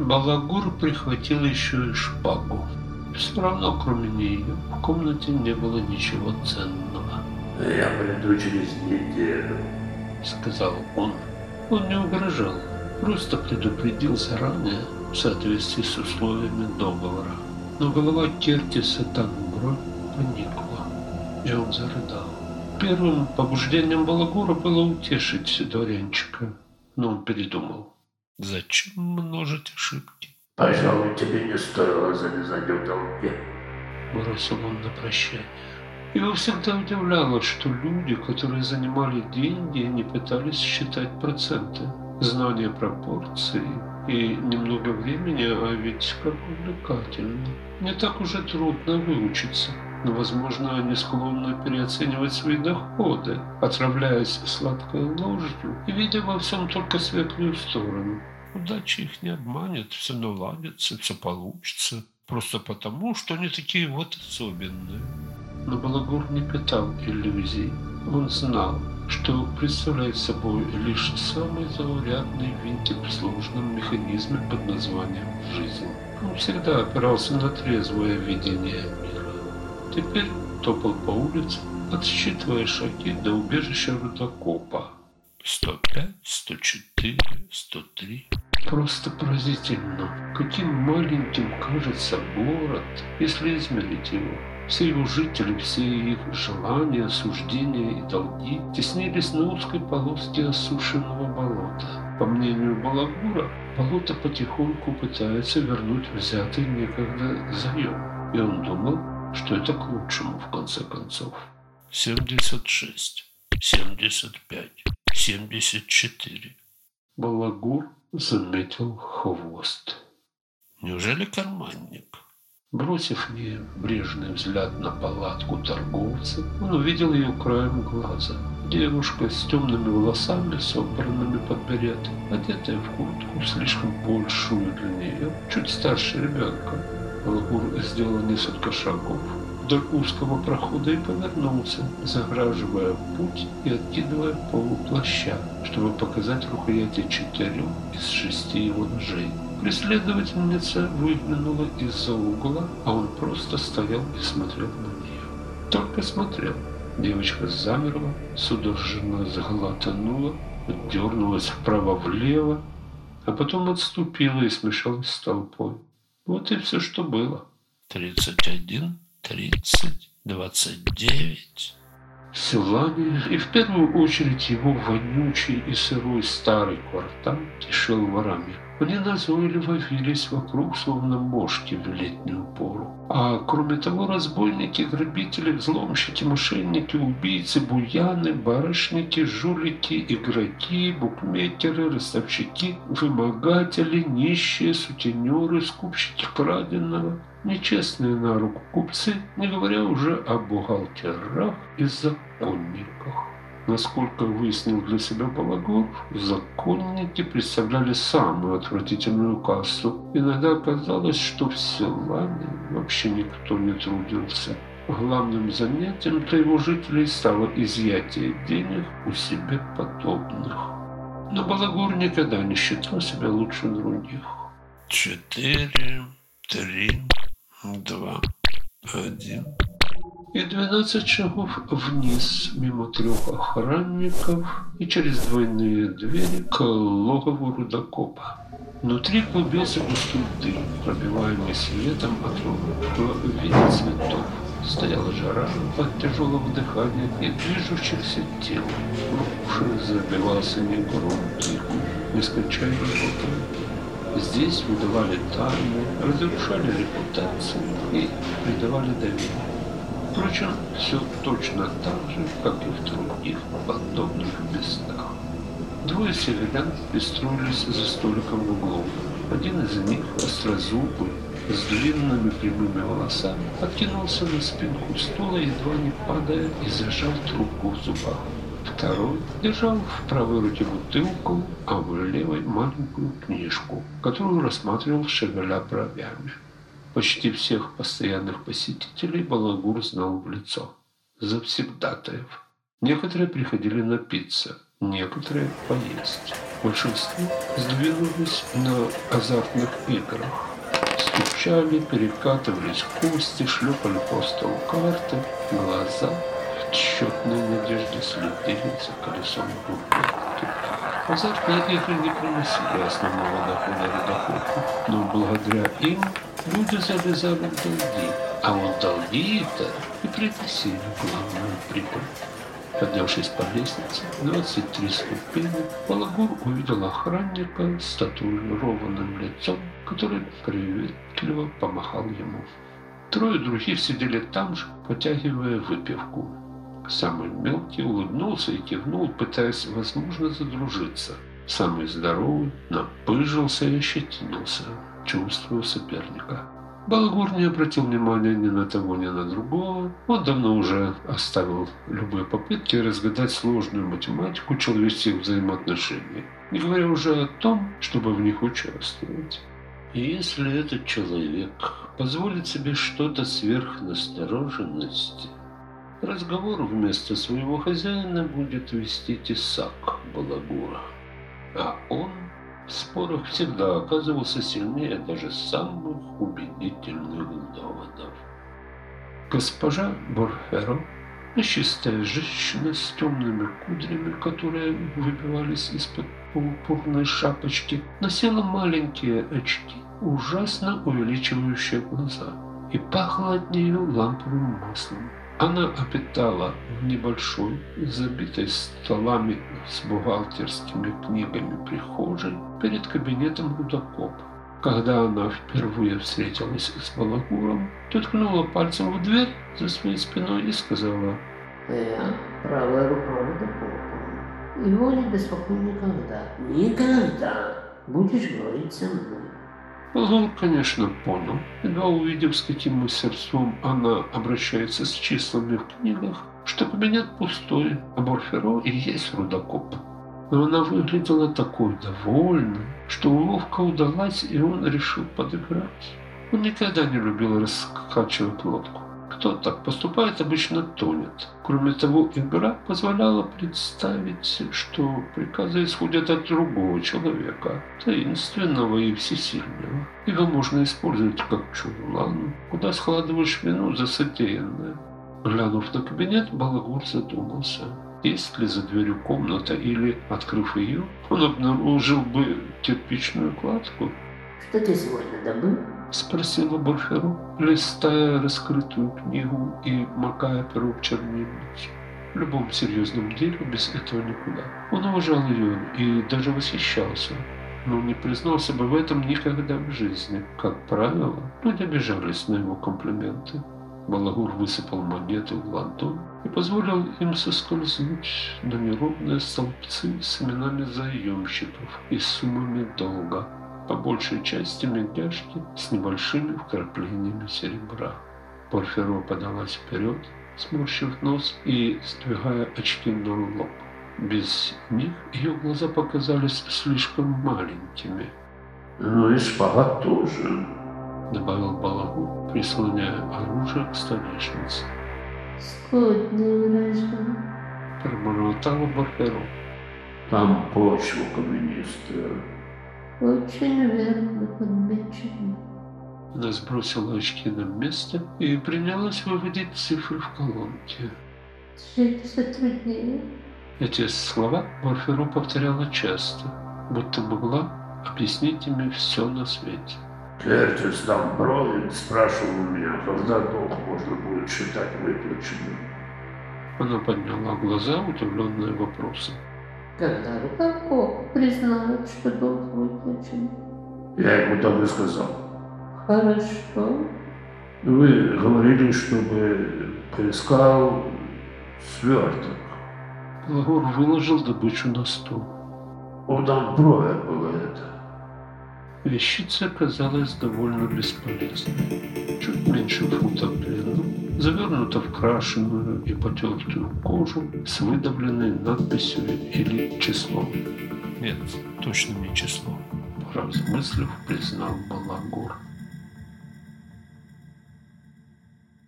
Балагур прихватил еще и шпагу. Все равно, кроме нее, в комнате не было ничего ценного. «Я приду через неделю», — сказал он. Он не угрожал, просто предупредил заранее в соответствии с условиями договора. Но голова Кертиса Танбро поникла, и он зарыдал. Первым побуждением Балагура было утешить дворянчика, но он передумал. Зачем множить ошибки? Пожалуй, тебе не стоило залезать в долги. Бросил он на прощание. Его всегда удивляло, что люди, которые занимали деньги, не пытались считать проценты. Знание пропорций и немного времени, а ведь как увлекательно. Не так уже трудно выучиться но, возможно, они склонны переоценивать свои доходы, отравляясь сладкой ложью и видя во всем только светлую сторону. Удача их не обманет, все наладится, все получится, просто потому, что они такие вот особенные. Но Балагур не питал иллюзий. Он знал, что представляет собой лишь самый заурядный винтик в сложном механизме под названием «жизнь». Он всегда опирался на трезвое видение мира. Теперь топал по улице, отсчитывая шаги до убежища рудокопа. 105, 104, 103. Просто поразительно, каким маленьким кажется город, если измерить его. Все его жители, все их желания, суждения и долги теснились на узкой полоске осушенного болота. По мнению Балагура, болото потихоньку пытается вернуть взятый некогда заем. И он думал, что это к лучшему, в конце концов. 76, 75, 74. Балагур заметил хвост. Неужели карманник? Бросив небрежный взгляд на палатку торговца, он увидел ее краем глаза. Девушка с темными волосами, собранными под берет, одетая в куртку, слишком большую для нее, чуть старше ребенка, Балагур сделал несколько шагов вдоль узкого прохода и повернулся, заграживая путь и откидывая полуплаща, чтобы показать рукояти четырех из шести его ножей. Преследовательница выглянула из-за угла, а он просто стоял и смотрел на нее. Только смотрел. Девочка замерла, судорожно заглотанула, дернулась вправо-влево, а потом отступила и смешалась с толпой. Вот и все, что было. Тридцать один, тридцать, двадцать девять. Силане и в первую очередь его вонючий и сырой старый квартал кишел ворами. Они назойливо вились вокруг, словно мошки в летнюю пору. А кроме того, разбойники, грабители, взломщики, мошенники, убийцы, буяны, барышники, жулики, игроки, букмекеры, ростовщики, вымогатели, нищие, сутенеры, скупщики краденого, нечестные на руку купцы, не говоря уже о бухгалтерах и законниках. Насколько выяснил для себя Балагур, законники представляли самую отвратительную кассу. Иногда казалось, что в Силане вообще никто не трудился. Главным занятием для его жителей стало изъятие денег у себе подобных. Но Балагур никогда не считал себя лучше других. Четыре, три, два, один и двенадцать шагов вниз, мимо трех охранников и через двойные двери к логову рудокопа. Внутри клубился густой дым, пробиваемый светом от в виде цветов. Стояла жара от тяжелого дыхания и движущихся тел. В уши забивался негромкий, нескончаемый болтовня. Здесь выдавали тайны, разрушали репутацию и придавали доверие. Впрочем, все точно так же, как и в других подобных местах. Двое северян пристроились за столиком в углу. Один из них, острозубый, с длинными прямыми волосами, откинулся на спинку стула, едва не падая, и зажал трубку в зубах. Второй держал в правой руке бутылку, а в левой маленькую книжку, которую рассматривал шевеля бровями. Почти всех постоянных посетителей Балагур знал в лицо. Завсегдатаев. Некоторые приходили напиться, некоторые поесть. Большинство сдвинулись на азартных играх. Стучали, перекатывались кости, шлепали по столу карты, глаза в тщетной надежде следили за колесом рулетки. Азартные игры не приносили основного дохода родоходу, но благодаря им люди залезали в долги, а вот долги-то и приносили главную прибыль. Поднявшись по лестнице, 23 ступени, Балагур увидел охранника с татуированным лицом, который приветливо помахал ему. Трое других сидели там же, потягивая выпивку. Самый мелкий улыбнулся и кивнул, пытаясь, возможно, задружиться. Самый здоровый напыжился и ощетинился, чувствуя соперника. Балагур не обратил внимания ни на того, ни на другого. Он давно уже оставил любые попытки разгадать сложную математику человеческих взаимоотношений, не говоря уже о том, чтобы в них участвовать. И если этот человек позволит себе что-то сверх настороженности, разговор вместо своего хозяина будет вести тесак Балагура. А он в спорах всегда оказывался сильнее даже самых убедительных доводов. Госпожа Борферо, чистая женщина с темными кудрями, которые выбивались из-под пурпурной шапочки, носила маленькие очки, ужасно увеличивающие глаза, и пахло от нее ламповым маслом. Она опитала в небольшой, забитой столами с бухгалтерскими книгами прихожей перед кабинетом Рудокопа. Когда она впервые встретилась с Балагуром, то ткнула пальцем в дверь за своей спиной и сказала Я правая рука Рудокопа. Его не беспокой никогда. Никогда будешь говорить со мной. Лун, конечно, понял, едва увидев, с каким мастерством она обращается с числами в книгах, что кабинет пустой, а Борферо и есть рудокоп. Но она выглядела такой довольной, что уловка удалась, и он решил подыграть. Он никогда не любил раскачивать лодку. Кто так поступает, обычно тонет. Кроме того, игра позволяла представить, что приказы исходят от другого человека, таинственного и всесильного. Его можно использовать как чулан, куда складываешь вину за содеянное. Глянув на кабинет, Балагур задумался. Есть ли за дверью комната или, открыв ее, он обнаружил бы кирпичную кладку? Что ты сегодня добыл? — спросила Борферу, листая раскрытую книгу и макая перо в чернильницу. В любом серьезном деле без этого никуда. Он уважал ее и даже восхищался, но не признался бы в этом никогда в жизни. Как правило, люди обижались на его комплименты. Балагур высыпал монеты в ладонь и позволил им соскользнуть на неровные столбцы с именами заемщиков и суммами долга по большей части медяшки с небольшими вкраплениями серебра. Порфиро подалась вперед, сморщив нос и сдвигая очки на лоб. Без них ее глаза показались слишком маленькими. Ну и шпагат тоже. Добавил Балагу, прислоняя оружие к столешнице. Скотная вражда. Пробормотала Борферо. Там почва каменистая. Очень верно подмечено. Она сбросила очки на место и принялась выводить цифры в колонке. Жить все труднее. Эти слова Морферу повторяла часто, будто могла объяснить ими все на свете. Кертис Дамбровин спрашивал у меня, когда долг можно будет считать выплаченным. Она подняла глаза, удивленные вопросом. Когда Рудокоп признает, что долг выплачен. Я ему так и сказал. Хорошо. Вы говорили, чтобы поискал сверток. Лагур выложил добычу на стол. У Дамбровя было это. Вещица оказалась довольно бесполезной. Чуть меньше фута в длину, завернута в крашеную и потертую кожу с выдавленной надписью или числом. Нет, точно не число. Поразмыслив, признал Балагур.